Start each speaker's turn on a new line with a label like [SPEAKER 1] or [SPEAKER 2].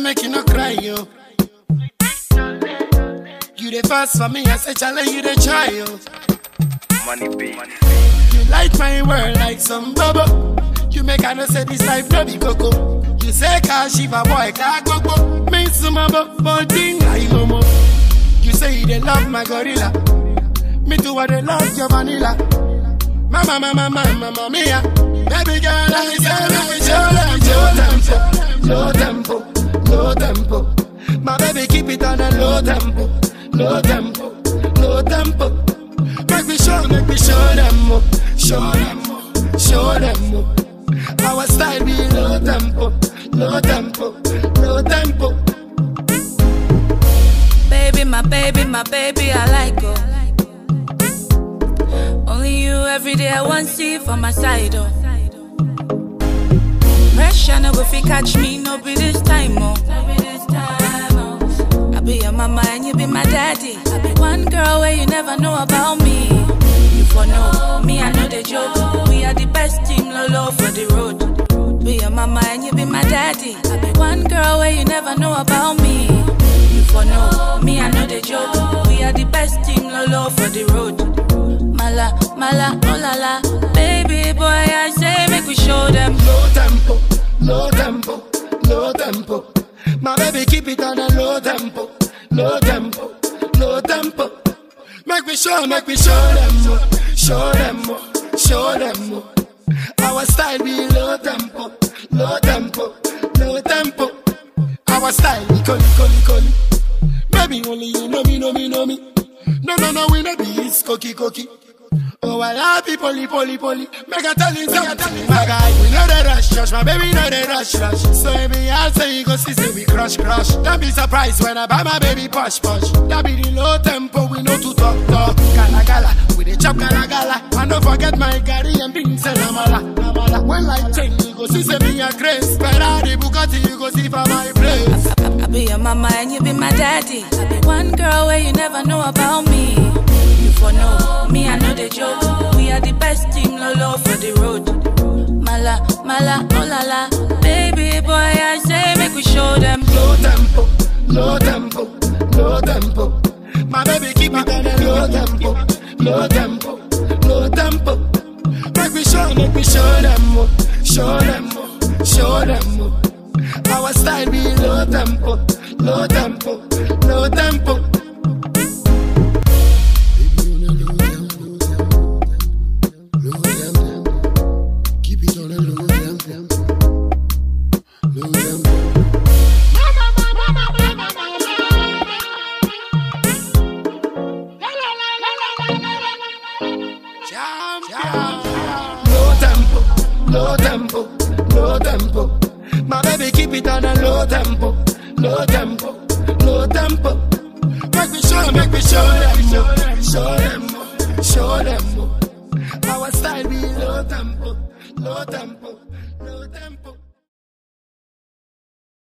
[SPEAKER 1] say make you no cry, yo. You the fast for me, I say challenge you the child. yo.
[SPEAKER 2] Money be.
[SPEAKER 1] You light my world like some bubble. You make I know say this life no be coco. You say car shiva boy car coco. Me sumabo bonding like momo. You say you they love my gorilla. Me too I they love your vanilla. Mama mama mama mama mia. Baby girl I say love you, love. Low tempo. Make me show, make me show them more, show them more, show them more. Our style be low tempo, low tempo, low tempo.
[SPEAKER 3] Baby, my baby, my baby, I like her. Only you every day I want see for my side, oh. Pressure no go fi catch me, no be this time, oh. Mama and you be my daddy. I be one girl where you never know about me. You for know me, I know the joke. We are the best team, lolo for the road. Be your mama and you be my daddy. I be one girl where you never know about me. You for know me, I know the joke. We are the best team, lolo for the road. Mala, mala, oh la la. Baby boy, I say make we show them.
[SPEAKER 1] low tempo, low tempo, low tempo. My baby keep it on a low tempo, low tempo, low tempo. Make me show, make me show them more, show them more, show them more. Our style be low tempo, low tempo, low tempo. Our style be coli, coli, coli. Maybe only you know me, know me, know me. No, no, no, we know this cookie, cookie. Oh, I love you, poly, poly. Make a tell you, my guy. We know the rush, rush, my baby know the rush, rush. So every I say you go see, say we crush, crush. Don't be surprised when I buy my baby push, push. That be the low tempo, we know to talk, talk. Gala, gala, we the chop, gala, gala. And don't forget my gari and beans and amala, amala. When life change, you go see, say me a grace. Ferrari, Bugatti, you go see for my place.
[SPEAKER 3] I, I be your mama and you be my daddy. I be one girl where you never know about me. For know me, I know the joke. We are the best team, lolo for the road. Mala, mala, oh la la. Baby boy, I say make we show them.
[SPEAKER 1] low tempo, low tempo, low tempo. My baby keep a low tempo, low tempo, low tempo. Make we show, make we show them more, show them more, show them more. Our style be low tempo, low tempo, low tempo. Low tempo, low tempo. My baby keep it on a low tempo, low tempo, low tempo. Make me show, make me show them more, show them show them. Our style be low tempo, low tempo.